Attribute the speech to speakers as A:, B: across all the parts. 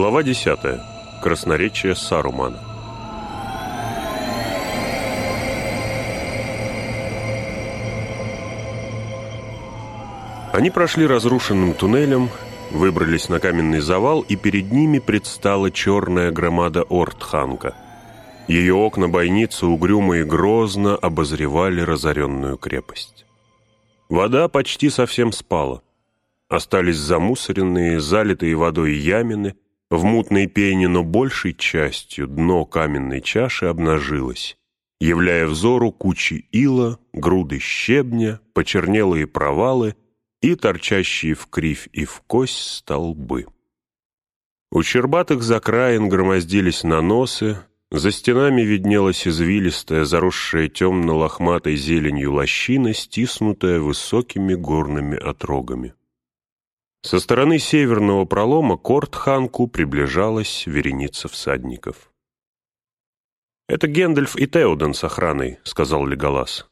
A: Глава 10. Красноречие Сарумана. Они прошли разрушенным туннелем, выбрались на каменный завал, и перед ними предстала черная громада Ортханка. Ее окна бойницы угрюмо и грозно обозревали разоренную крепость. Вода почти совсем спала. Остались замусоренные, залитые водой ямины, в мутной пене, но большей частью дно каменной чаши обнажилось, являя взору кучи ила, груды щебня, почернелые провалы и торчащие в кривь и в кость столбы. У щербатых закраин громоздились наносы, за стенами виднелась извилистая, заросшая темно-лохматой зеленью лощина, стиснутая высокими горными отрогами. Со стороны северного пролома к Ортханку приближалась вереница всадников. «Это Гендальф и Теоден с охраной», — сказал Леголас.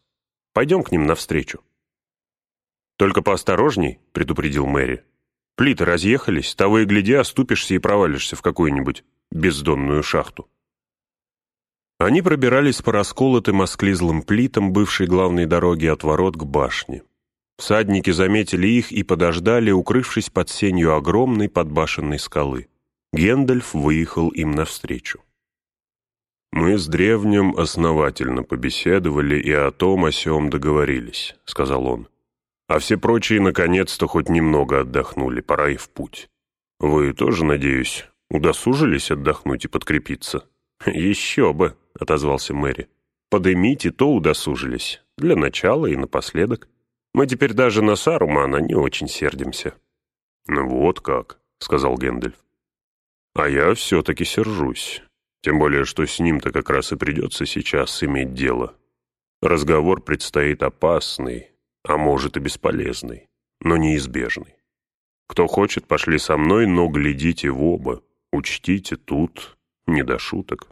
A: «Пойдем к ним навстречу». «Только поосторожней», — предупредил Мэри. «Плиты разъехались, того и гляди, оступишься и провалишься в какую-нибудь бездонную шахту». Они пробирались по расколотым осклизлым плитам бывшей главной дороги от ворот к башне. Всадники заметили их и подождали, укрывшись под сенью огромной подбашенной скалы. Гендальф выехал им навстречу. «Мы с древним основательно побеседовали и о том о сём договорились», — сказал он. «А все прочие наконец-то хоть немного отдохнули, пора и в путь. Вы тоже, надеюсь, удосужились отдохнуть и подкрепиться?» «Еще бы», — отозвался Мэри. «Подымите, то удосужились. Для начала и напоследок». Мы теперь даже на Сарумана не очень сердимся». «Ну вот как», — сказал Гэндальф. «А я все-таки сержусь. Тем более, что с ним-то как раз и придется сейчас иметь дело. Разговор предстоит опасный, а может и бесполезный, но неизбежный. Кто хочет, пошли со мной, но глядите в оба. Учтите, тут не до шуток».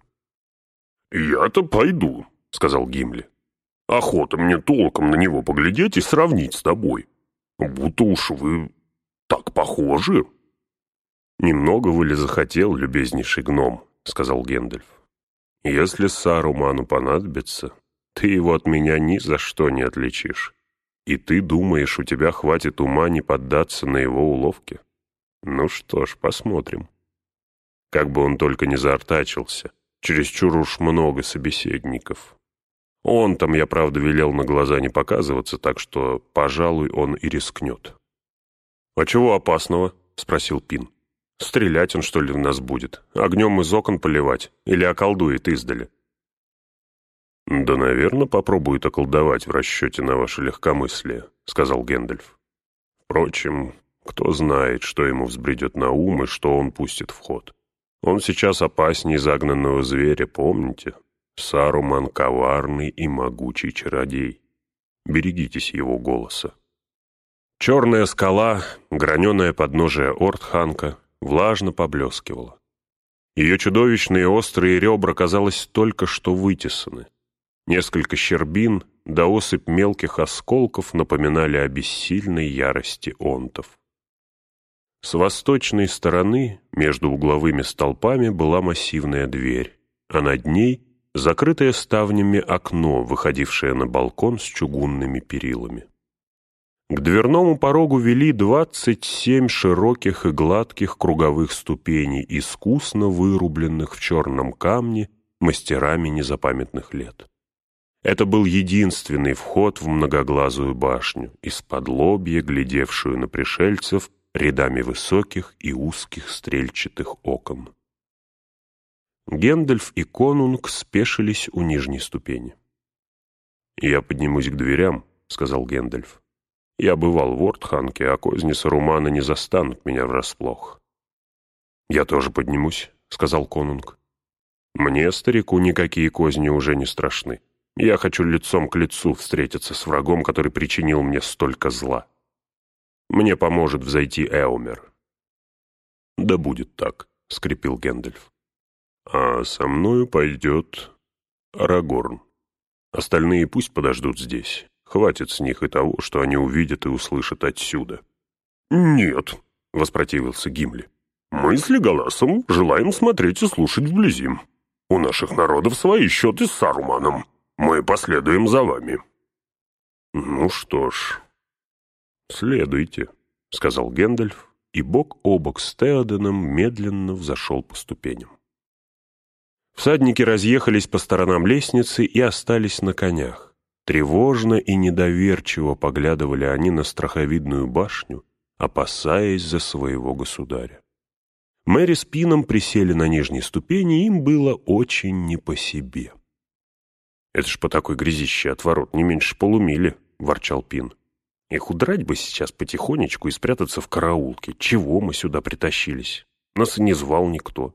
A: «Я-то пойду», — сказал Гимли. Охота мне толком на него поглядеть и сравнить с тобой. Будто уж вы так похожи». «Немного вы ли захотел, любезнейший гном?» — сказал Гендальф. «Если Саруману понадобится, ты его от меня ни за что не отличишь. И ты думаешь, у тебя хватит ума не поддаться на его уловки? Ну что ж, посмотрим». Как бы он только не заортачился, чересчур уж много собеседников. Он там, я правда, велел на глаза не показываться, так что, пожалуй, он и рискнет. «А чего опасного?» — спросил Пин. «Стрелять он, что ли, в нас будет? Огнем из окон поливать? Или околдует издали?» «Да, наверное, попробует околдовать в расчете на ваше легкомыслие», — сказал Гэндальф. «Впрочем, кто знает, что ему взбредет на ум и что он пустит в ход. Он сейчас опаснее загнанного зверя, помните?» Саруман коварный и могучий чародей. Берегитесь его голоса. Черная скала, граненое подножие Ортханка, влажно поблескивала. Ее чудовищные острые ребра, казалось, только что вытесаны. Несколько щербин да осыпь мелких осколков напоминали о бессильной ярости онтов. С восточной стороны, между угловыми столпами, была массивная дверь, а над ней закрытое ставнями окно, выходившее на балкон с чугунными перилами. К дверному порогу вели двадцать семь широких и гладких круговых ступеней, искусно вырубленных в черном камне мастерами незапамятных лет. Это был единственный вход в многоглазую башню, из-под лобья, глядевшую на пришельцев рядами высоких и узких стрельчатых окон. Гендальф и Конунг спешились у нижней ступени. «Я поднимусь к дверям», — сказал Гендальф. «Я бывал в Ортханке, а козни Сарумана не застанут меня врасплох». «Я тоже поднимусь», — сказал Конунг. «Мне, старику, никакие козни уже не страшны. Я хочу лицом к лицу встретиться с врагом, который причинил мне столько зла. Мне поможет взойти Эумер». «Да будет так», — скрипел Гендальф а со мною пойдет Арагорн. Остальные пусть подождут здесь. Хватит с них и того, что они увидят и услышат отсюда».
B: «Нет», — воспротивился Гимли. Мы с Леголасом желаем смотреть и слушать вблизи. У наших народов свои счеты с Саруманом. Мы последуем за вами».
A: «Ну что ж, следуйте», — сказал Гэндальф, и бок о бок с Теоденом медленно взошел по ступеням. Всадники разъехались по сторонам лестницы и остались на конях. Тревожно и недоверчиво поглядывали они на страховидную башню, опасаясь за своего государя. Мэри с Пином присели на нижней ступени, и им было очень не по себе. «Это ж по такой грязище от ворот не меньше полумили», — ворчал Пин. «Их удрать бы сейчас потихонечку и спрятаться в караулке. Чего мы сюда притащились? Нас и не звал никто».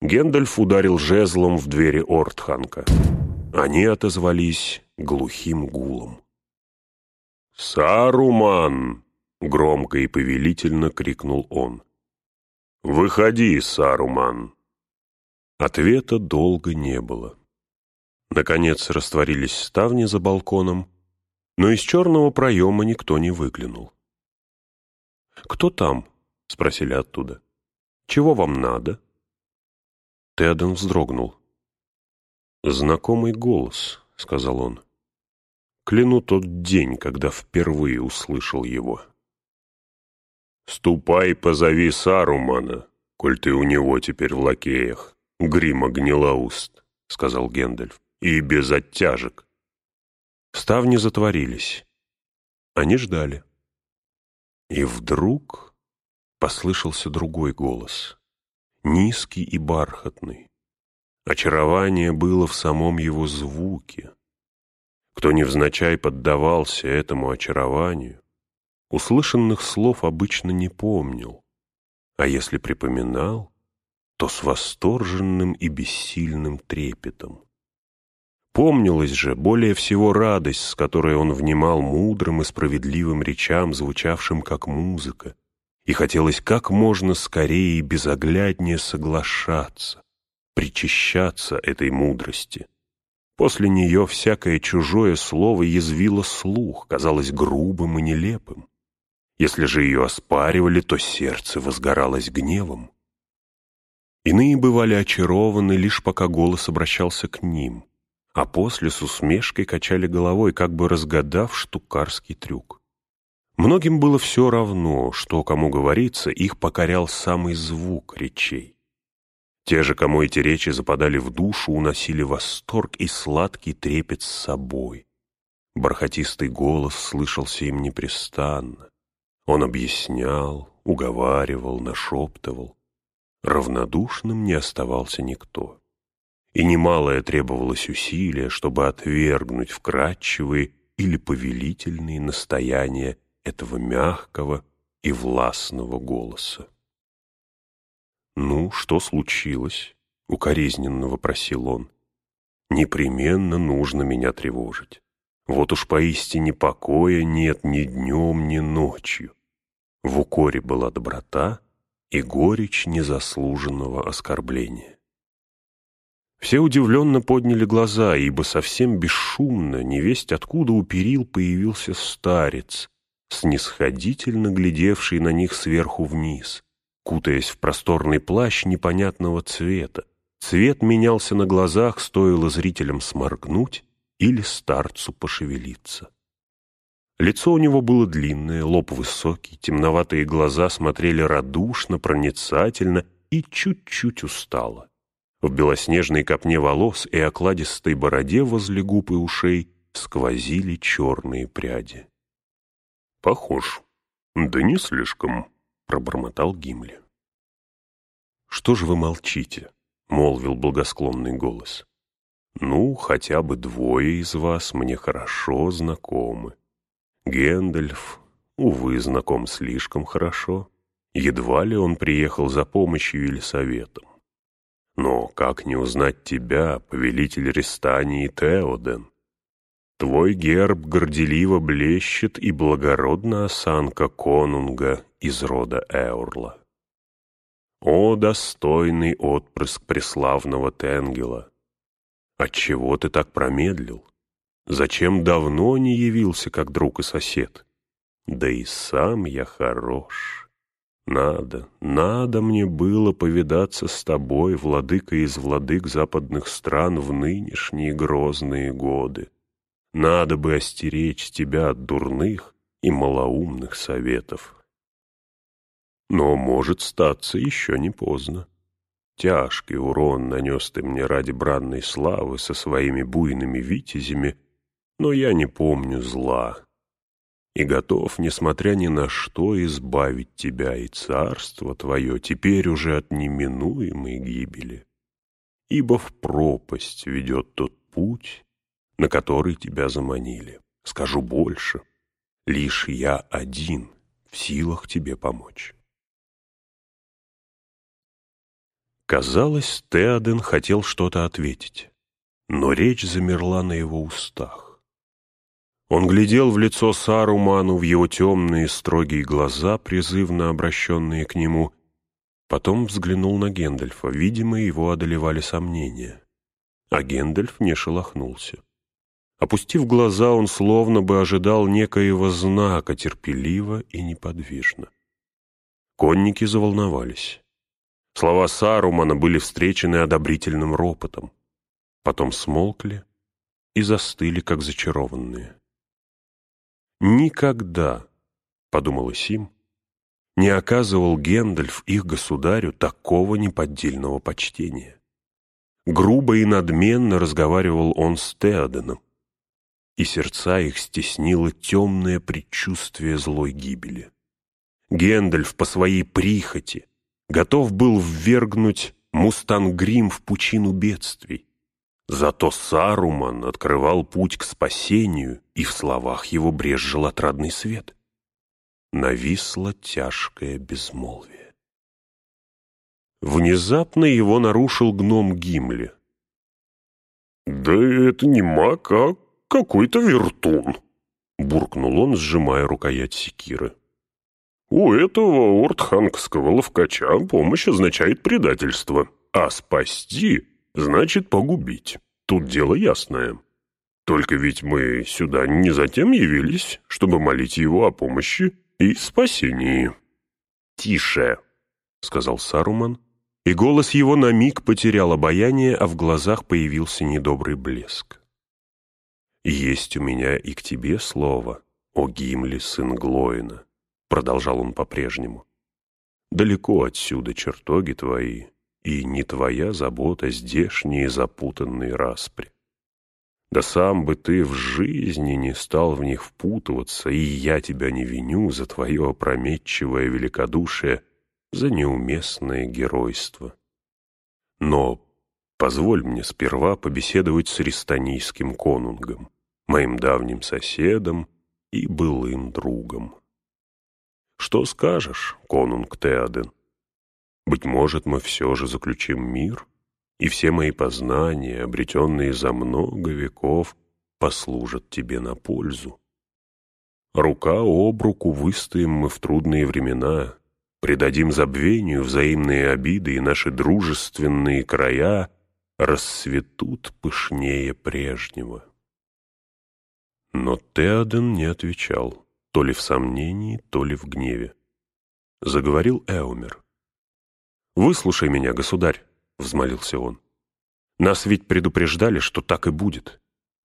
A: Гендальф ударил жезлом в двери Ортханка. Они отозвались глухим гулом.
B: «Саруман!»
A: — громко и повелительно крикнул он.
B: «Выходи, Саруман!»
A: Ответа долго не было. Наконец растворились ставни за балконом, но из черного проема никто не выглянул. «Кто там?» — спросили оттуда. «Чего вам надо?» Теоден вздрогнул. «Знакомый голос», — сказал он. «Кляну тот день, когда впервые услышал его».
B: «Ступай, позови Сарумана, коль ты у него теперь в лакеях, грима гнилоуст», — сказал Гендальф, — «и без оттяжек».
A: Ставни затворились. Они ждали. И вдруг послышался другой голос, низкий и бархатный. Очарование было в самом его звуке. Кто невзначай поддавался этому очарованию, услышанных слов обычно не помнил, а если припоминал, то с восторженным и бессильным трепетом. Помнилась же более всего радость, с которой он внимал мудрым и справедливым речам, звучавшим как музыка, и хотелось как можно скорее и безогляднее соглашаться, причащаться этой мудрости. После нее всякое чужое слово язвило слух, казалось грубым и нелепым. Если же ее оспаривали, то сердце возгоралось гневом. Иные бывали очарованы, лишь пока голос обращался к ним, а после с усмешкой качали головой, как бы разгадав штукарский трюк. Многим было все равно, что кому говорится, их покорял самый звук речей. Те же, кому эти речи западали в душу, уносили восторг и сладкий трепет с собой. Бархатистый голос слышался им непрестанно. Он объяснял, уговаривал, нашептывал. Равнодушным не оставался никто. И немалое требовалось усилия, чтобы отвергнуть вкрадчивые или повелительные настояния этого мягкого и властного голоса. «Ну, что случилось?» — укоризненно вопросил он. «Непременно нужно меня тревожить. Вот уж поистине покоя нет ни днем, ни ночью. В укоре была доброта и горечь незаслуженного оскорбления. Все удивленно подняли глаза, ибо совсем бесшумно, невесть откуда у перил появился старец, снисходительно глядевший на них сверху вниз, кутаясь в просторный плащ непонятного цвета. Цвет менялся на глазах, стоило зрителям сморгнуть или старцу пошевелиться. Лицо у него было длинное, лоб высокий, темноватые глаза смотрели радушно, проницательно и чуть-чуть устало. В белоснежной копне волос и окладистой бороде возле губ и ушей сквозили черные пряди.
B: «Похож. Да не слишком», — пробормотал Гимли.
A: «Что же вы молчите?» — молвил благосклонный голос. «Ну, хотя бы двое из вас мне хорошо знакомы. Гендальф, увы, знаком слишком хорошо. Едва ли он приехал за помощью или советом. Но как не узнать тебя, повелитель Рестании Теоден? Твой герб горделиво блещет и благородна осанка конунга из рода Эурла. О, достойный отпрыск преславного Тенгела! Отчего ты так промедлил? Зачем давно не явился, как друг и сосед? Да и сам я хорош. Надо, надо мне было повидаться с тобой, владыка из владык западных стран, в нынешние грозные годы. Надо бы остеречь тебя от дурных и малоумных советов. Но, может, статься еще не поздно. Тяжкий урон нанес ты мне ради бранной славы со своими буйными витязями, но я не помню зла и готов, несмотря ни на что, избавить тебя и царство твое теперь уже от неминуемой гибели. Ибо в пропасть ведет тот путь, на который тебя заманили. Скажу больше, лишь я один в силах тебе помочь. Казалось, Теоден хотел что-то ответить, но речь замерла на его устах. Он глядел в лицо Саруману, в его темные строгие глаза, призывно обращенные к нему, потом взглянул на Гендальфа, видимо, его одолевали сомнения. А Гендальф не шелохнулся. Опустив глаза, он словно бы ожидал некоего знака, терпеливо и неподвижно. Конники заволновались. Слова Сарумана были встречены одобрительным ропотом. Потом смолкли и застыли, как зачарованные. «Никогда», — подумал Сим, — «не оказывал Гендальф их государю такого неподдельного почтения». Грубо и надменно разговаривал он с Теоденом, и сердца их стеснило темное предчувствие злой гибели. Гендальф по своей прихоти, готов был ввергнуть Мустангрим в пучину бедствий. Зато Саруман открывал путь к спасению, и в словах его брезжил отрадный свет. Нависло тяжкое безмолвие. Внезапно его нарушил гном Гимли.
B: «Да это не маг, а какой-то вертун», — буркнул он, сжимая рукоять секиры. У этого ортхангского ловкача помощь означает предательство, а спасти значит погубить. Тут дело ясное. Только ведь мы сюда не затем явились, чтобы молить его о помощи и спасении.
A: «Тише!» — сказал Саруман, и голос его на миг потерял обаяние, а в глазах появился недобрый блеск. «Есть у меня и к тебе слово, о Гимли, сын Глоина. — продолжал он по-прежнему. «Далеко отсюда чертоги твои, и не твоя забота здешние запутанные распри. Да сам бы ты в жизни не стал в них впутываться, и я тебя не виню за твое опрометчивое великодушие, за неуместное геройство. Но позволь мне сперва побеседовать с рестанийским конунгом, моим давним соседом и былым другом. Что скажешь, конунг Теоден? Быть может, мы все же заключим мир, и все мои познания, обретенные за много веков, послужат тебе на пользу. Рука об руку выстоим мы в трудные времена, предадим забвению взаимные обиды, и наши дружественные края расцветут пышнее прежнего. Но Теоден не отвечал то ли в сомнении, то ли в гневе. Заговорил Эумер. «Выслушай меня, государь», — взмолился он. «Нас ведь предупреждали, что так и будет.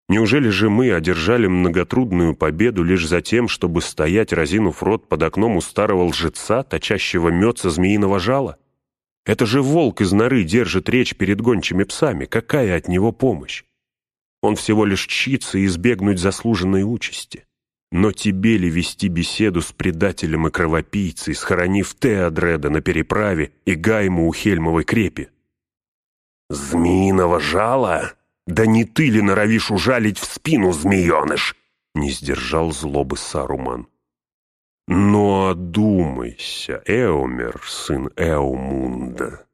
A: Неужели же мы одержали многотрудную победу лишь за тем, чтобы стоять, разинув рот под окном у старого лжеца, точащего мед со змеиного жала? Это же волк из норы держит речь перед гончими псами. Какая от него помощь? Он всего лишь чится избегнуть заслуженной участи. Но тебе ли вести беседу с предателем и кровопийцей, схоронив Теодреда на переправе и Гайму у Хельмовой крепи?
B: «Змеиного жала? Да не ты ли норовишь ужалить в спину, змееныш?» Не сдержал злобы Саруман.
A: «Но одумайся, Эомер, сын Эомунда!»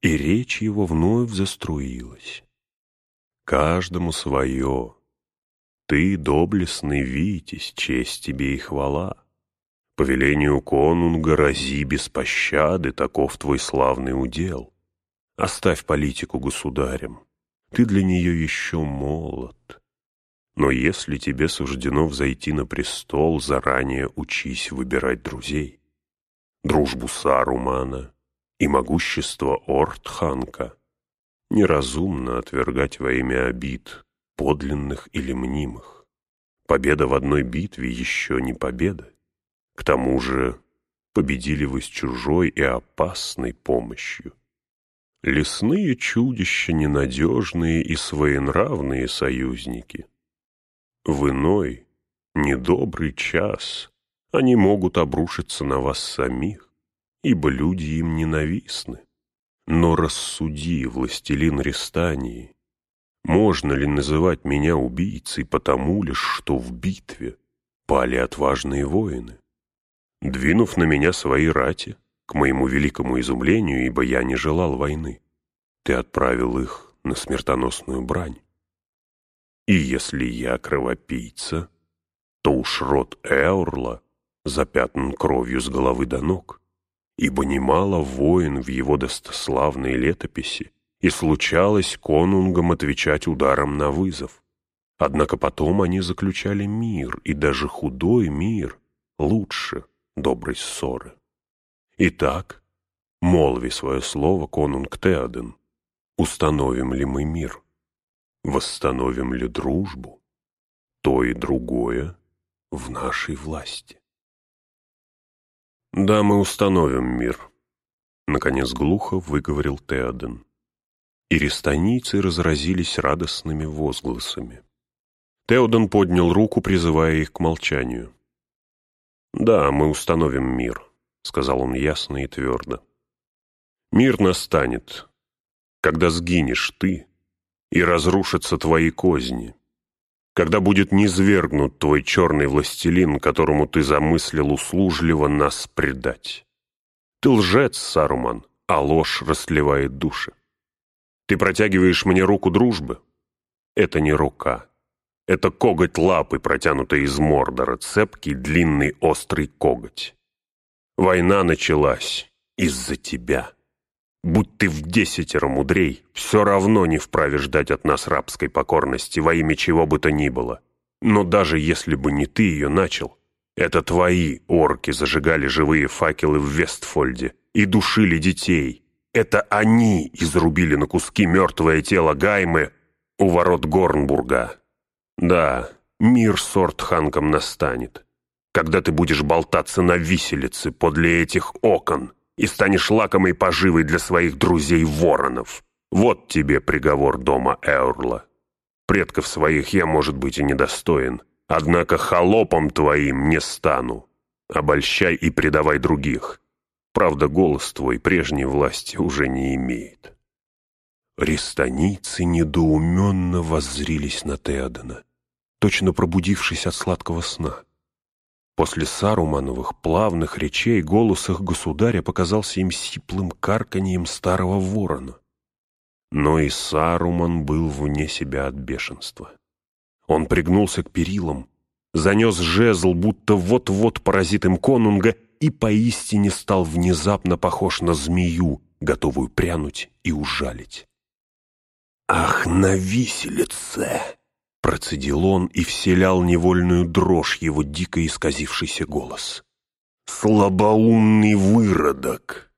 A: И речь его вновь заструилась. «Каждому свое, ты, доблестный Витязь, честь тебе и хвала. По велению конунга рази без пощады, таков твой славный удел. Оставь политику государям, ты для нее еще молод. Но если тебе суждено взойти на престол, заранее учись выбирать друзей. дружбу Сарумана и могущество Ортханка. Неразумно отвергать во имя обид, подлинных или мнимых. Победа в одной битве еще не победа. К тому же победили вы с чужой и опасной помощью. Лесные чудища ненадежные и своенравные союзники. В иной, недобрый час они могут обрушиться на вас самих, ибо люди им ненавистны. Но рассуди, властелин Рестании, можно ли называть меня убийцей потому лишь, что в битве пали отважные воины? Двинув на меня свои рати, к моему великому изумлению, ибо я не желал войны, ты отправил их на смертоносную брань. И если я кровопийца, то уж род Эорла запятнан кровью с головы до ног, ибо немало воин в его достославной летописи и случалось конунгам отвечать ударом на вызов. Однако потом они заключали мир, и даже худой мир лучше доброй ссоры. Итак, молви свое слово, конунг Теоден, установим ли мы мир, восстановим ли дружбу, то и другое в нашей власти. «Да, мы установим мир», — наконец глухо выговорил Теоден и рестанийцы разразились радостными возгласами. Теодон поднял руку, призывая их к молчанию. «Да, мы установим мир», — сказал он ясно и твердо. «Мир настанет, когда сгинешь ты и разрушатся твои козни, когда будет низвергнут твой черный властелин, которому ты замыслил услужливо нас предать. Ты лжец, Саруман, а ложь растлевает души. Ты протягиваешь мне руку дружбы? Это не рука. Это коготь лапы, протянутый из Мордора, цепкий, длинный, острый коготь. Война началась из-за тебя. Будь ты в десятеро мудрей, все равно не вправе ждать от нас рабской покорности во имя чего бы то ни было. Но даже если бы не ты ее начал, это твои орки зажигали живые факелы в Вестфольде и душили детей, это они изрубили на куски мертвое тело Гаймы у ворот Горнбурга. Да, мир с Ортханком настанет, когда ты будешь болтаться на виселице подле этих окон и станешь лакомой поживой для своих друзей-воронов. Вот тебе приговор дома Эурла. Предков своих я, может быть, и недостоин, однако холопом твоим не стану. Обольщай и предавай других. Правда, голос твой прежней власти уже не имеет. Рестанийцы недоуменно воззрились на Теодена, точно пробудившись от сладкого сна. После Сарумановых плавных речей голос их государя показался им сиплым карканьем старого ворона. Но и Саруман был вне себя от бешенства. Он пригнулся к перилам, занес жезл, будто вот-вот поразит им конунга, и поистине стал внезапно похож на змею, готовую прянуть и ужалить. «Ах, на виселице!» — процедил он и вселял невольную дрожь его дико исказившийся голос. «Слабоумный выродок!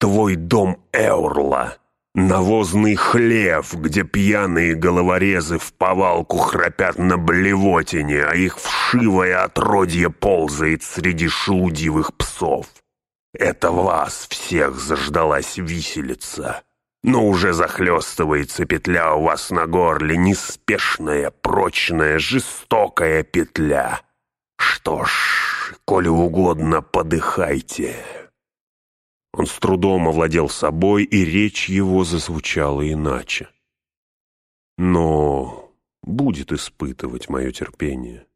A: Твой дом Эурла!» Навозный хлев, где пьяные головорезы в повалку храпят на блевотине, а их вшивое отродье ползает среди шелудивых псов. Это вас всех заждалась виселица. Но уже захлестывается петля у вас на горле, неспешная, прочная, жестокая петля. Что ж, коли угодно, подыхайте». Он с трудом овладел собой, и речь его зазвучала иначе. «Но будет испытывать мое терпение.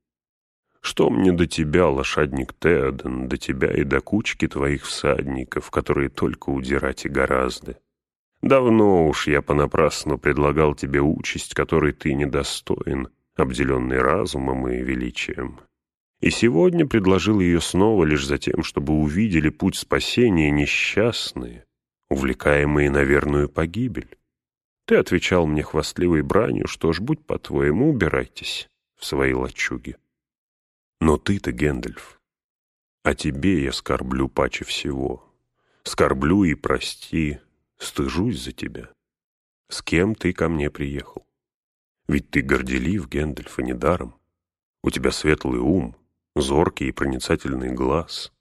A: Что мне до тебя, лошадник Теоден, до тебя и до кучки твоих всадников, которые только удирать и гораздо? Давно уж я понапрасну предлагал тебе участь, которой ты недостоин, обделенный разумом и величием и сегодня предложил ее снова лишь за тем, чтобы увидели путь спасения несчастные, увлекаемые на верную погибель. Ты отвечал мне хвастливой бранью, что ж, будь по-твоему, убирайтесь в свои лачуги. Но ты-то, Гэндальф, А тебе я скорблю паче всего. Скорблю и прости, стыжусь за тебя. С кем ты ко мне приехал? Ведь ты горделив, Гэндальф, и недаром. У тебя светлый ум, зоркий и проницательный глаз.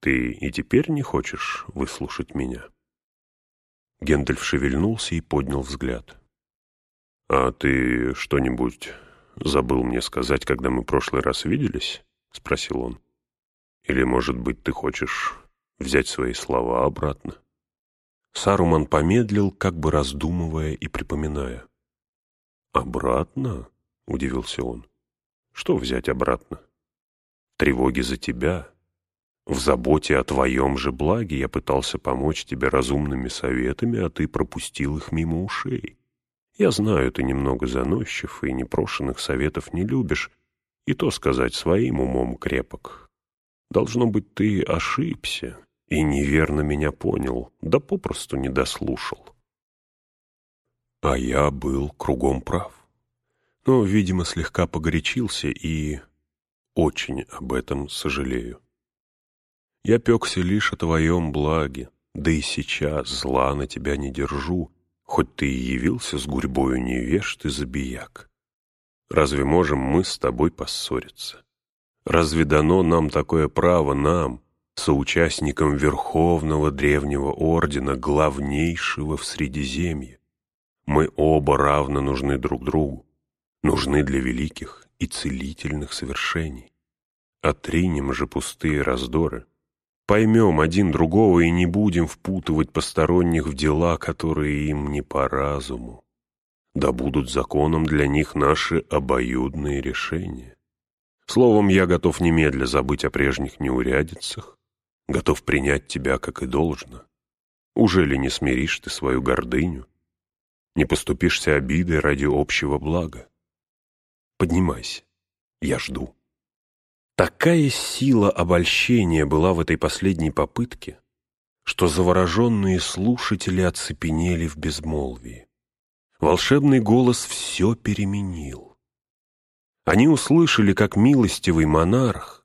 A: Ты и теперь не хочешь выслушать меня?» Гендальф шевельнулся и поднял взгляд. «А ты что-нибудь забыл мне сказать, когда мы в прошлый раз виделись?» — спросил он. «Или, может быть, ты хочешь взять свои слова обратно?» Саруман помедлил, как бы раздумывая и припоминая. «Обратно?» — удивился он. «Что взять обратно? Тревоги за тебя. В заботе о твоем же благе я пытался помочь тебе разумными советами, а ты пропустил их мимо ушей. Я знаю, ты немного заносчив и непрошенных советов не любишь, и то сказать своим умом крепок. Должно быть, ты ошибся и неверно меня понял, да попросту не дослушал. А я был кругом прав. Но, видимо, слегка погорячился и очень об этом сожалею. Я пекся лишь о твоем благе, да и сейчас зла на тебя не держу, хоть ты и явился с гурьбою невежд и забияк. Разве можем мы с тобой поссориться? Разве дано нам такое право, нам, соучастникам Верховного Древнего Ордена, главнейшего в Средиземье? Мы оба равно нужны друг другу, нужны для великих и целительных совершений. Отринем же пустые раздоры, поймем один другого и не будем впутывать посторонних в дела, которые им не по разуму. Да будут законом для них наши обоюдные решения. Словом, я готов немедля забыть о прежних неурядицах, готов принять тебя, как и должно. Уже ли не смиришь ты свою гордыню? Не поступишься обидой ради общего блага? Поднимайся, я жду. Такая сила обольщения была в этой последней попытке, что завороженные слушатели оцепенели в безмолвии. Волшебный голос все переменил. Они услышали, как милостивый монарх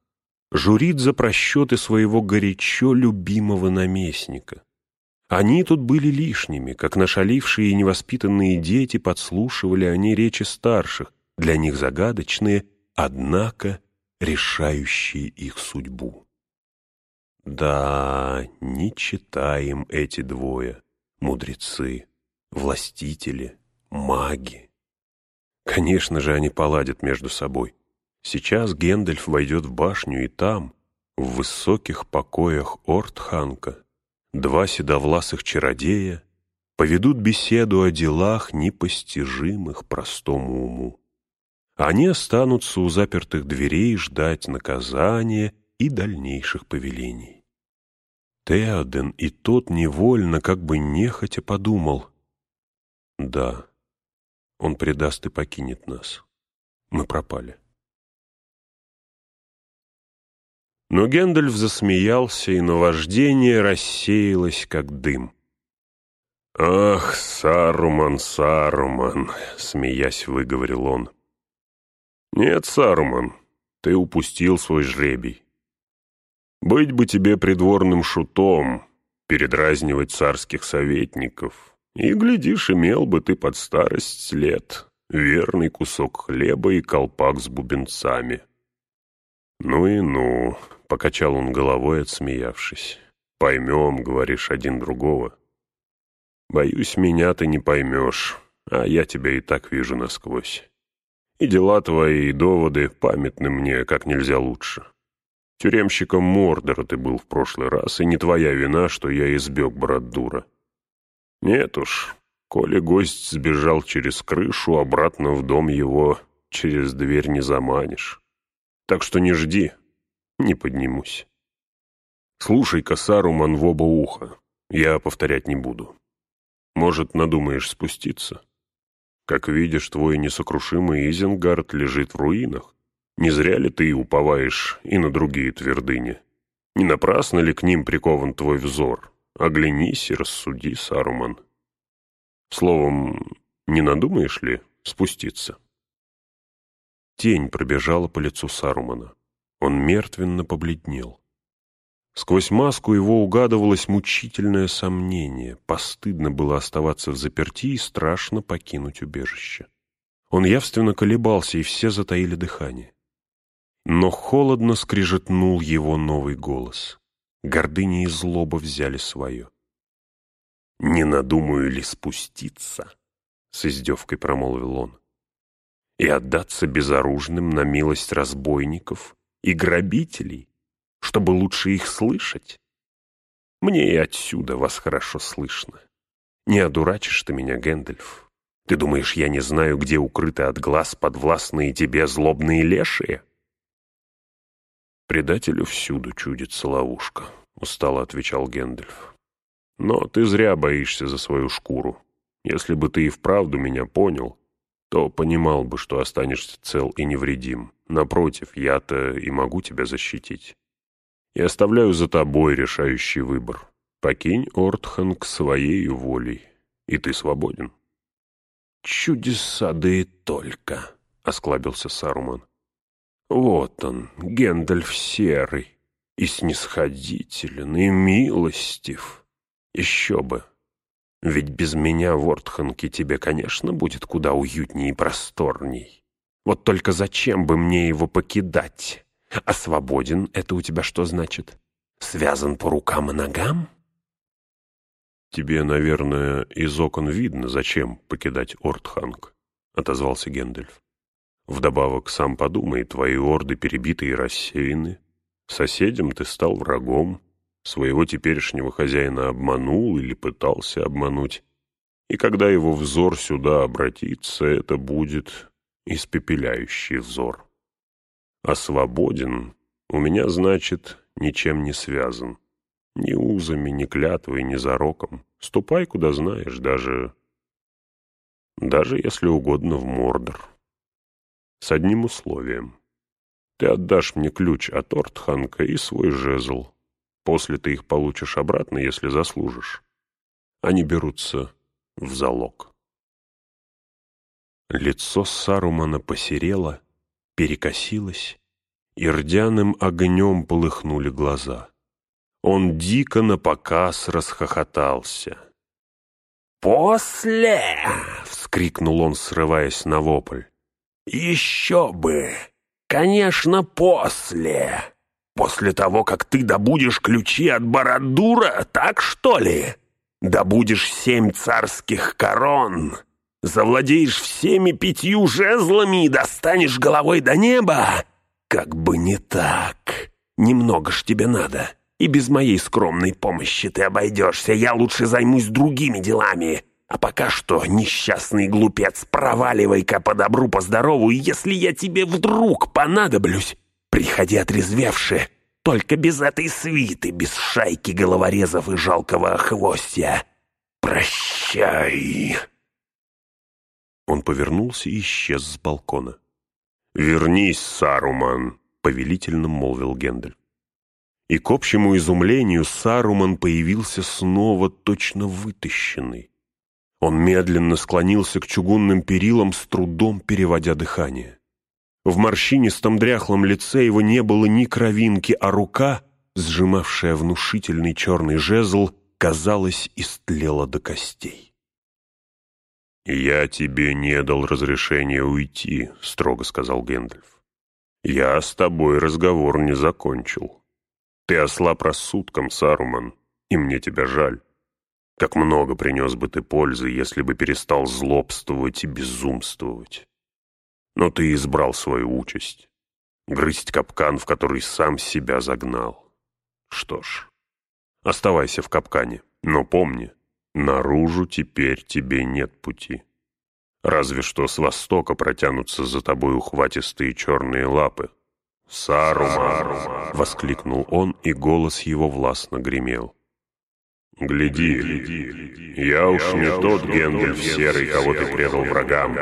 A: журит за просчеты своего горячо любимого наместника. Они тут были лишними, как нашалившие и невоспитанные дети подслушивали они речи старших, для них загадочные, однако решающие их судьбу. Да, не читаем эти двое, мудрецы, властители, маги. Конечно же, они поладят между собой. Сейчас Гендальф войдет в башню, и там, в высоких покоях Ортханка, два седовласых чародея поведут беседу о делах, непостижимых простому уму. Они останутся у запертых дверей ждать наказания и дальнейших повелений. Теоден и тот невольно, как бы нехотя подумал. Да, он предаст и покинет нас. Мы пропали. Но Гэндальф засмеялся, и наваждение рассеялось, как дым. «Ах, Саруман, Саруман!» — смеясь выговорил он. «Нет, Саруман, ты упустил свой жребий. Быть бы тебе придворным шутом, передразнивать царских советников, и, глядишь, имел бы ты под старость лет верный кусок хлеба и колпак с бубенцами». «Ну и ну», — покачал он головой, отсмеявшись. «Поймем, говоришь, один другого». «Боюсь, меня ты не поймешь, а я тебя и так вижу насквозь. И дела твои, и доводы памятны мне как нельзя лучше. Тюремщиком Мордора ты был в прошлый раз, и не твоя вина, что я избег, брат дура. Нет уж, коли гость сбежал через крышу, обратно в дом его через дверь не заманишь. Так что не жди, не поднимусь. Слушай-ка, в оба уха, я повторять не буду. Может, надумаешь спуститься? Как видишь, твой несокрушимый Изенгард лежит в руинах. Не зря ли ты уповаешь и на другие твердыни? Не напрасно ли к ним прикован твой взор? Оглянись и рассуди, Саруман. Словом, не надумаешь ли спуститься?» Тень пробежала по лицу Сарумана. Он мертвенно побледнел. Сквозь маску его угадывалось мучительное сомнение. Постыдно было оставаться в заперти и страшно покинуть убежище. Он явственно колебался, и все затаили дыхание. Но холодно скрижетнул его новый голос. Гордыня и злоба взяли свое.
B: «Не надумаю ли спуститься?» — с издевкой промолвил он. «И отдаться безоружным на милость разбойников и грабителей?» чтобы лучше их слышать. Мне и отсюда вас хорошо слышно. Не одурачишь ты меня, Гэндальф. Ты думаешь, я не знаю, где укрыты от глаз подвластные тебе злобные лешие?
A: Предателю всюду чудится ловушка, — устало отвечал Гэндальф. Но ты зря боишься за свою шкуру. Если бы ты и вправду меня понял, то понимал бы, что останешься цел и невредим. Напротив, я-то и могу тебя защитить и оставляю за тобой решающий выбор. Покинь Ортханг своей волей, и ты свободен».
B: «Чудеса, да и только», — осклабился Саруман. «Вот он, Гендальф Серый, и снисходителен, и милостив. Еще бы. Ведь без меня в Ортханке тебе, конечно, будет куда уютнее и просторней. Вот только зачем бы мне его покидать?» А свободен — это у тебя что значит? Связан по рукам и ногам?
A: Тебе, наверное, из окон видно, зачем покидать Ортханг, — отозвался Гендельф. Вдобавок, сам подумай, твои орды перебиты и рассеяны. Соседям ты стал врагом, своего теперешнего хозяина обманул или пытался обмануть. И когда его взор сюда обратится, это будет испепеляющий взор. А свободен у меня, значит, ничем не связан. Ни узами, ни клятвой, ни зароком. Ступай, куда знаешь, даже... Даже, если угодно, в Мордор. С одним условием. Ты отдашь мне ключ от Ортханка и свой жезл. После ты их получишь обратно, если заслужишь. Они берутся в залог. Лицо Сарумана посерело, перекосилось, и рдяным огнем полыхнули глаза. Он дико напоказ расхохотался.
B: «После!» — вскрикнул он, срываясь на вопль. «Еще бы! Конечно, после! После того, как ты добудешь ключи от Барадура, так что ли? Добудешь семь царских корон, завладеешь всеми пятью жезлами и достанешь головой до неба, как бы не так. Немного ж тебе надо. И без моей скромной помощи ты обойдешься. Я лучше займусь другими делами. А пока что, несчастный глупец, проваливай-ка по добру, по здорову, и если я тебе вдруг понадоблюсь, приходи отрезвевши. Только без этой свиты, без шайки головорезов и жалкого хвостя. Прощай.
A: Он повернулся и исчез с балкона. «Вернись, Саруман!» — повелительно молвил Гендель. И к общему изумлению Саруман появился снова точно вытащенный. Он медленно склонился к чугунным перилам, с трудом переводя дыхание. В морщинистом дряхлом лице его не было ни кровинки, а рука, сжимавшая внушительный черный жезл, казалось, истлела до костей. «Я тебе не дал разрешения уйти», — строго сказал Гэндальф. «Я с тобой разговор не закончил. Ты ослаб рассудком, Саруман, и мне тебя жаль. Как много принес бы ты пользы, если бы перестал злобствовать и безумствовать. Но ты избрал свою участь — грызть капкан, в который сам себя загнал. Что ж, оставайся в капкане, но помни, Наружу теперь тебе нет пути. Разве что с востока протянутся за тобой ухватистые черные лапы. «Саруман!» — воскликнул он, и голос его властно гремел. «Гляди, я уж не тот Гендальф Серый, кого ты предал врагам.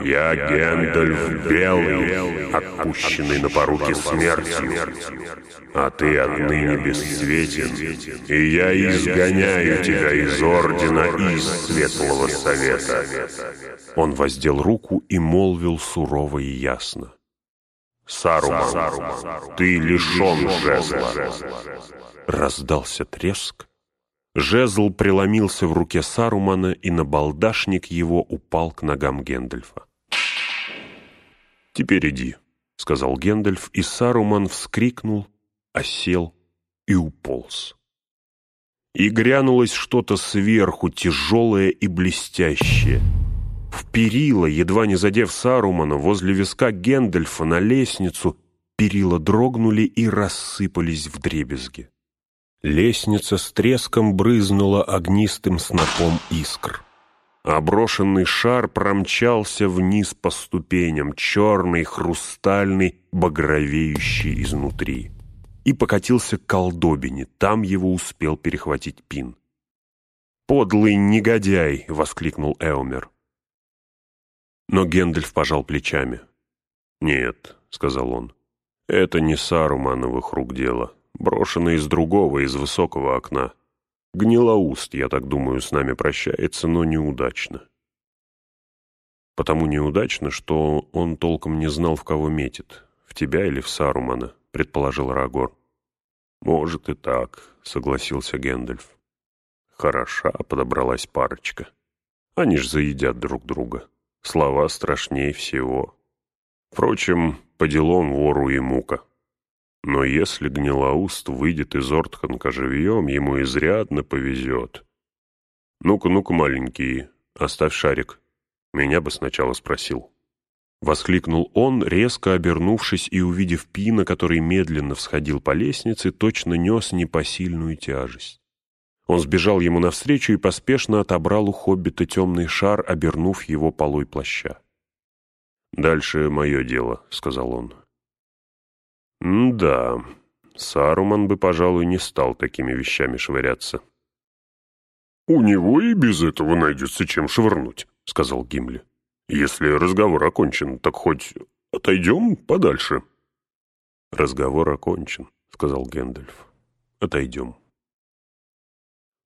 A: Я Гендальф Белый, отпущенный на поруки смертью. А ты отныне бесцветен, и я изгоняю тебя из Ордена и из Светлого Совета». Он воздел руку и молвил сурово и ясно.
B: Саруман, ты лишен жезла!»
A: Раздался треск. Жезл преломился в руке Сарумана, и на балдашник его упал к ногам Гендальфа. «Теперь иди», — сказал Гендальф, и Саруман вскрикнул, осел и уполз. И грянулось что-то сверху, тяжелое и блестящее. В перила, едва не задев Сарумана, возле виска Гендальфа на лестницу, перила дрогнули и рассыпались в дребезги. Лестница с треском брызнула огнистым снопом искр. Оброшенный шар промчался вниз по ступеням, черный, хрустальный, багровеющий изнутри и покатился к колдобине, там его успел перехватить Пин. «Подлый негодяй!» — воскликнул Эумер. Но Гендальф пожал плечами. «Нет», — сказал он, — «это не Сарумановых рук дело, брошено из другого, из высокого окна. Гнилоуст, я так думаю, с нами прощается, но неудачно». «Потому неудачно, что он толком не знал, в кого метит, в тебя или в Сарумана», — предположил Рагор. «Может и так», — согласился Гэндальф. «Хороша подобралась парочка. Они ж заедят друг друга. Слова страшнее всего. Впрочем, по делам вору и мука. Но если Гнилоуст выйдет из Ортханка живьем, ему изрядно повезет. Ну-ка, ну-ка, маленький, оставь шарик. Меня бы сначала спросил». Воскликнул он, резко обернувшись и увидев Пина, который медленно всходил по лестнице, точно нес непосильную тяжесть. Он сбежал ему навстречу и поспешно отобрал у хоббита темный шар, обернув его полой плаща. «Дальше мое дело», — сказал он. «Да, Саруман бы, пожалуй, не стал такими вещами швыряться».
B: «У него и без этого найдется чем швырнуть», — сказал Гимли. Если разговор окончен, так хоть отойдем подальше.
A: Разговор окончен, сказал Гэндальф. Отойдем.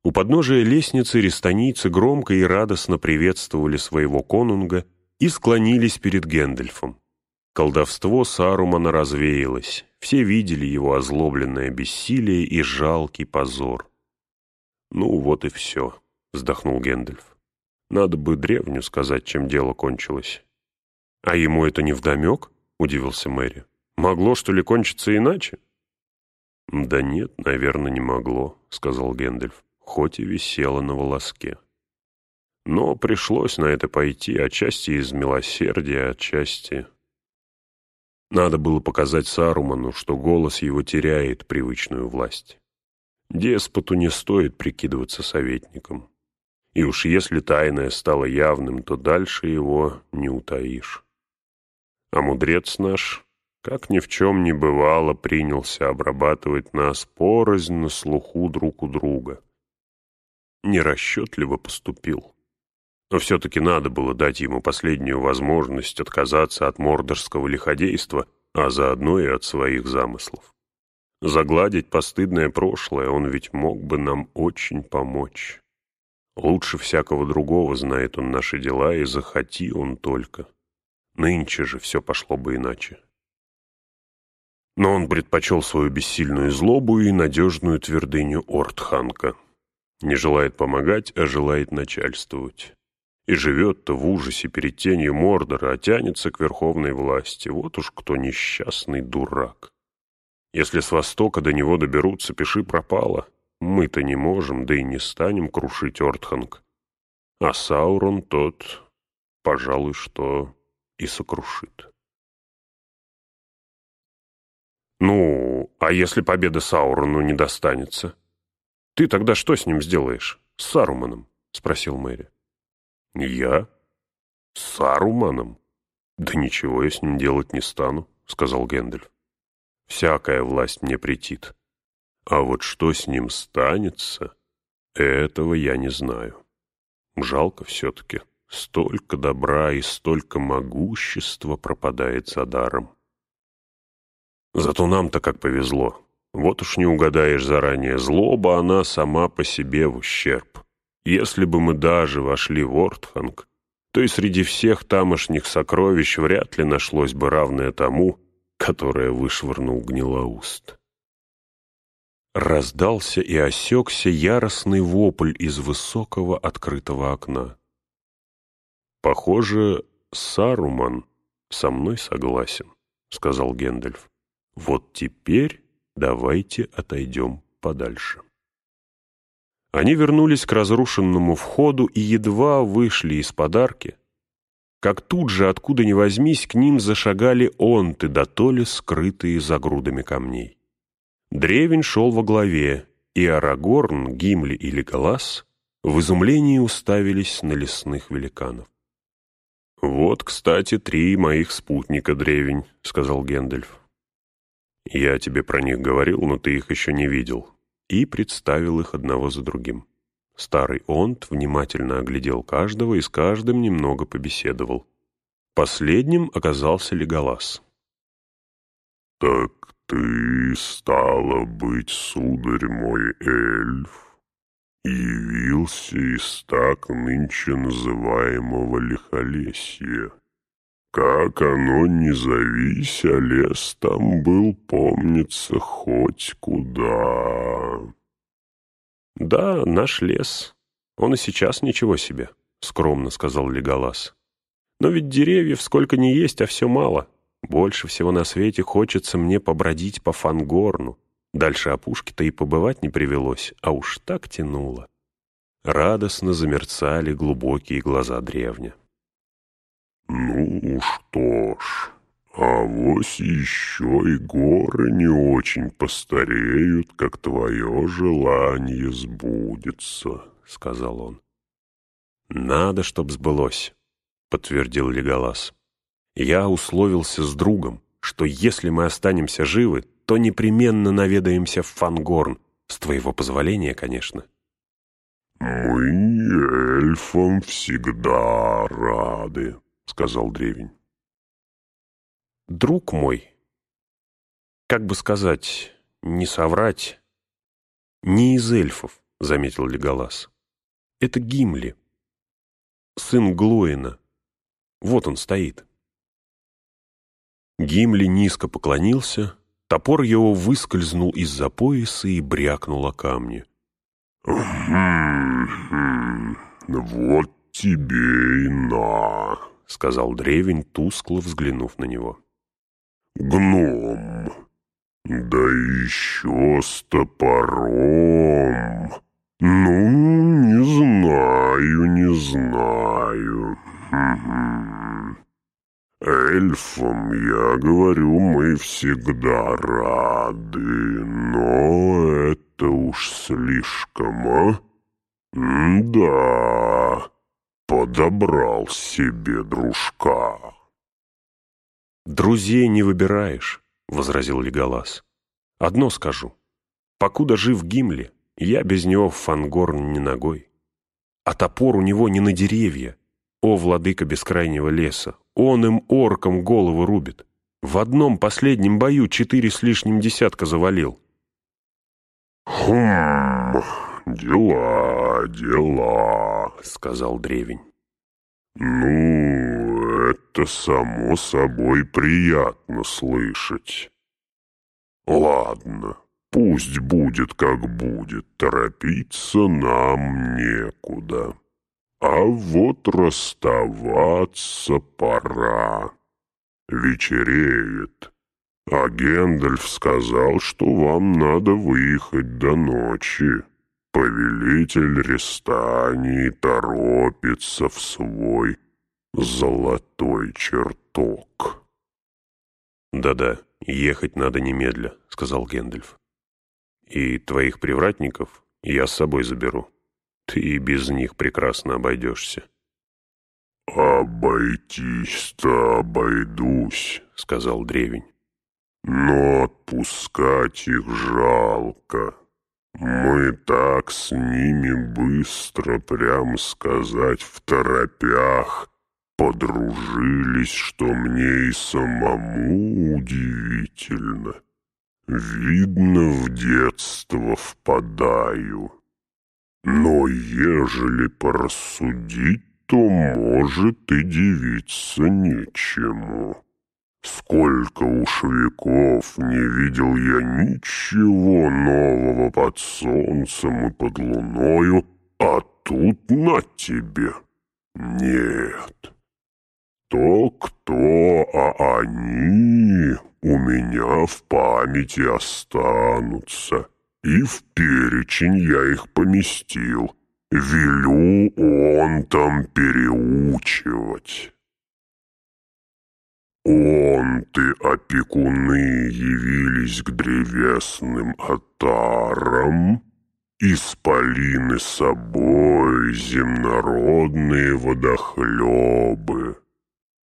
A: У подножия лестницы рестонийцы громко и радостно приветствовали своего конунга и склонились перед Гэндальфом. Колдовство Сарумана развеялось, все видели его озлобленное бессилие и жалкий позор. «Ну вот и все», — вздохнул Гэндальф. Надо бы Древню сказать, чем дело кончилось. «А ему это невдомек?» — удивился Мерри. «Могло, что ли, кончиться иначе?» «Да нет, наверное, не могло», — сказал Гэндальф, хоть и висело на волоске. Но пришлось на это пойти, отчасти из милосердия, отчасти... Надо было показать Саруману, что голос его теряет привычную власть. Деспоту не стоит прикидываться советником. И уж если тайное стало явным, то дальше его не утаишь. А мудрец наш, как ни в чем не бывало, принялся обрабатывать нас порознь на слуху друг у друга. Нерасчетливо поступил. Но все-таки надо было дать ему последнюю возможность отказаться от мордорского лиходейства, а заодно и от своих замыслов. Загладить постыдное прошлое он ведь мог бы нам очень помочь. Лучше всякого другого знает он наши дела, и захоти он только. Нынче же все пошло бы иначе. Но он предпочел свою бессильную злобу и надежную твердыню Ортханка. Не желает помогать, а желает начальствовать. И живет-то в ужасе перед тенью Мордора, а тянется к верховной власти. Вот уж кто несчастный дурак. Если с востока до него доберутся, пиши пропало. Мы-то не можем, да и не станем крушить Ортханг. А Саурон тот, пожалуй, что и сокрушит. «Ну, а если победа Саурону не достанется? Ты тогда что с ним сделаешь? С Саруманом?» — спросил Мэри. «Я? С Саруманом? Да ничего я с ним делать не стану», — сказал Гэндальф. «Всякая власть мне претит. А вот что с ним станется, этого я не знаю. Жалко все-таки. Столько добра и столько могущества пропадает за даром. Зато нам-то как повезло. Вот уж не угадаешь заранее, злоба она сама по себе в ущерб. Если бы мы даже вошли в Ортханг, то и среди всех тамошних сокровищ вряд ли нашлось бы равное тому, которое вышвырнул гнилоуст. Раздался и осекся яростный вопль из высокого открытого окна. «Похоже, Саруман со мной согласен», — сказал Гендальф. «Вот теперь давайте отойдем подальше». Они вернулись к разрушенному входу и едва вышли из подарки, как тут же, откуда ни возьмись, к ним зашагали онты, да то ли скрытые за грудами камней. Древень шел во главе, и Арагорн, Гимли и Леголас в изумлении уставились на лесных великанов. «Вот, кстати, три моих спутника, Древень», — сказал Гендальф. «Я тебе про них говорил, но ты их еще не видел и представил их одного за другим. Старый Онт внимательно оглядел каждого и с каждым немного побеседовал. Последним оказался Леголас.
B: «Так ты, стало быть, сударь мой эльф, явился из так нынче называемого лихолесья. Как оно ни завись, лес там был, помнится, хоть куда.
A: «Да, наш лес. Он и сейчас ничего себе», — скромно сказал Леголас. «Но ведь деревьев сколько ни есть, а все мало. Больше всего на свете хочется мне побродить по Фангорну. Дальше опушки-то и побывать не привелось, а уж так тянуло». Радостно замерцали глубокие глаза древня.
B: «Ну что ж, а вось еще и горы не очень постареют, как твое желание сбудется», — сказал он.
A: «Надо, чтоб сбылось», — подтвердил Леголас. «Я условился с другом, что если мы останемся живы, то непременно наведаемся в Фангорн, с твоего позволения, конечно».
B: «Мы эльфам всегда рады», — сказал древень.
A: «Друг мой, как бы сказать, не соврать, не из эльфов», — заметил Леголас. «Это Гимли, сын Глоина. Вот он стоит». Гимли низко поклонился, топор его выскользнул из-за пояса и брякнул о камни.
B: «Вот тебе и на!» — сказал древень, тускло взглянув на него. «Гном! Да еще с топором! Ну, не знаю, не знаю. Эльфам, я говорю, мы всегда рады, но это уж слишком, а? Да, подобрал себе дружка.
A: «Друзей не выбираешь», — возразил Леголас. «Одно скажу. Покуда жив Гимли, я без него в Фангорн не ногой. А топор у него не на деревья. О, владыка бескрайнего леса, он им орком голову рубит. В одном последнем бою четыре с лишним десятка завалил».
B: «Хм, дела, дела», — сказал древень. «Ну, это само собой приятно слышать. Ладно, пусть будет как будет, торопиться нам некуда. А вот расставаться пора. Вечереет». А Гендальф сказал, что вам надо выехать до ночи. Повелитель Рестании торопится в свой золотой чертог.
A: «Да-да, ехать надо немедля», — сказал Гендальф. «И твоих привратников я с собой заберу. Ты и без них прекрасно обойдешься».
B: «Обойтись-то обойдусь», — сказал древень. «Но отпускать их жалко». Мы так с ними быстро, прям сказать, в торопях подружились, что мне и самому удивительно. Видно, в детство впадаю. Но ежели порассудить, то, может, и дивиться нечему. Сколько уж веков не видел я ничего нового под солнцем и под луною, а тут на тебе. Нет. То кто, а они у меня в памяти останутся, и в перечень я их поместил. Велю он там переучивать. Он ты опекуны явились к древесным отарам, Исполины собой земнородные водохлебы.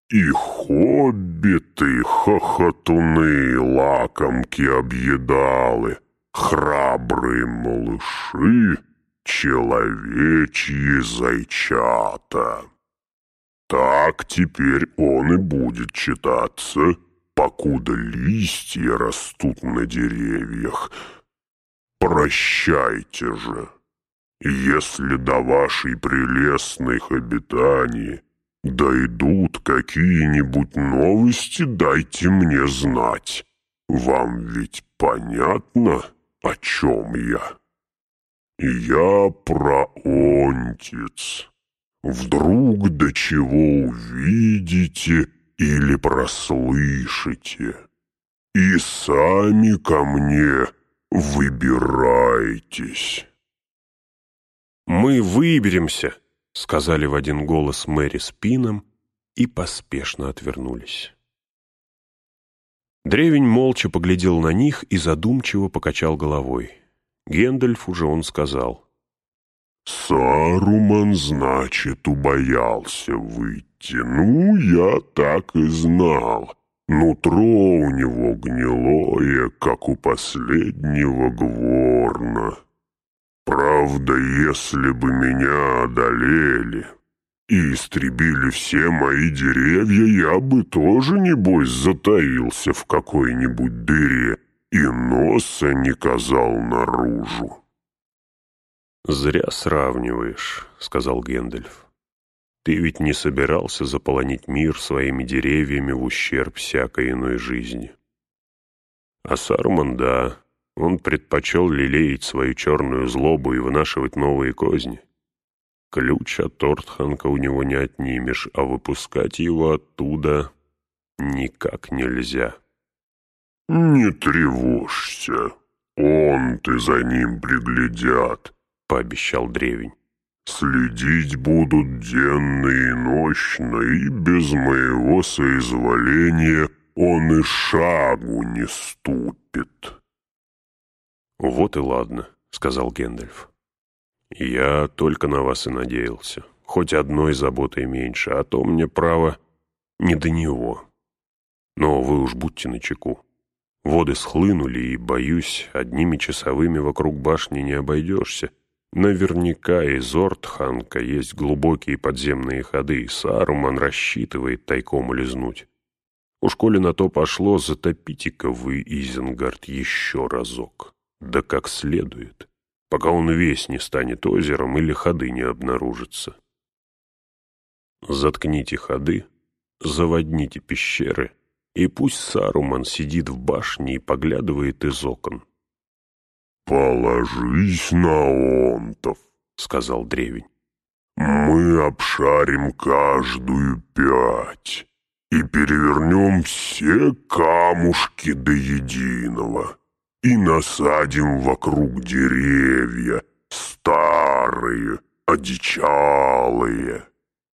B: И хоббиты, хохотуны, лакомки объедалы, Храбрые малыши, человечьи зайчата. Так теперь он и будет читаться, покуда листья растут на деревьях. Прощайте же. Если до вашей прелестных обитаний дойдут какие-нибудь новости, дайте мне знать. Вам ведь понятно, о чем я? Я про Онтиц. Вдруг до чего увидите или прослышите. И сами ко мне выбирайтесь.
A: «Мы выберемся», — сказали в один голос Мэри с Пином и поспешно отвернулись. Древень молча поглядел на них и задумчиво покачал головой. Гендальф уже он сказал —
B: «Саруман, значит, убоялся выйти. Ну, я так и знал. Нутро у него гнилое, как у последнего гворна. Правда, если бы меня одолели и истребили все мои деревья, я бы тоже, небось, затаился в какой-нибудь дыре и носа не казал наружу.
A: «Зря сравниваешь», — сказал Гэндальф. «Ты ведь не собирался заполонить мир своими деревьями в ущерб всякой иной жизни». А Саруман, да, он предпочел лелеять свою черную злобу и вынашивать новые козни. Ключ от Тортханка у него не отнимешь, а выпускать его оттуда никак нельзя.
B: «Не тревожься, он ты за ним приглядят», — пообещал древень. «Следить будут денно и ночно, и без моего соизволения он и шагу не ступит».
A: «Вот и ладно», — сказал Гэндальф. «Я только на вас и надеялся. Хоть одной заботой меньше, а то мне право не до него. Но вы уж будьте начеку. Воды схлынули, и, боюсь, одними часовыми вокруг башни не обойдешься. Наверняка из Ортханка есть глубокие подземные ходы, и Саруман рассчитывает тайком улизнуть. Уж коли на то пошло, затопите-ка вы Изенгард еще разок. Да как следует, пока он весь не станет озером или ходы не обнаружатся. Заткните ходы, заводните пещеры, и пусть Саруман сидит в башне и поглядывает из окон.
B: «Положись на онтов», — сказал древень. «Мы обшарим каждую пять и перевернем все камушки до единого и насадим вокруг деревья, старые, одичалые.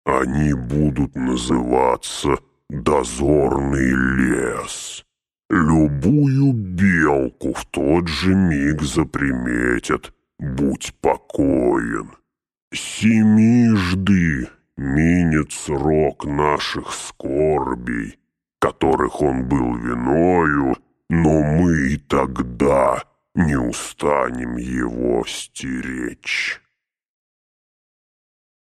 B: Они будут называться «Дозорный лес». Любую белку в тот же миг заприметят, будь покоен. Семижды минет срок наших скорбей, которых он был виною, но мы и тогда не устанем его стеречь».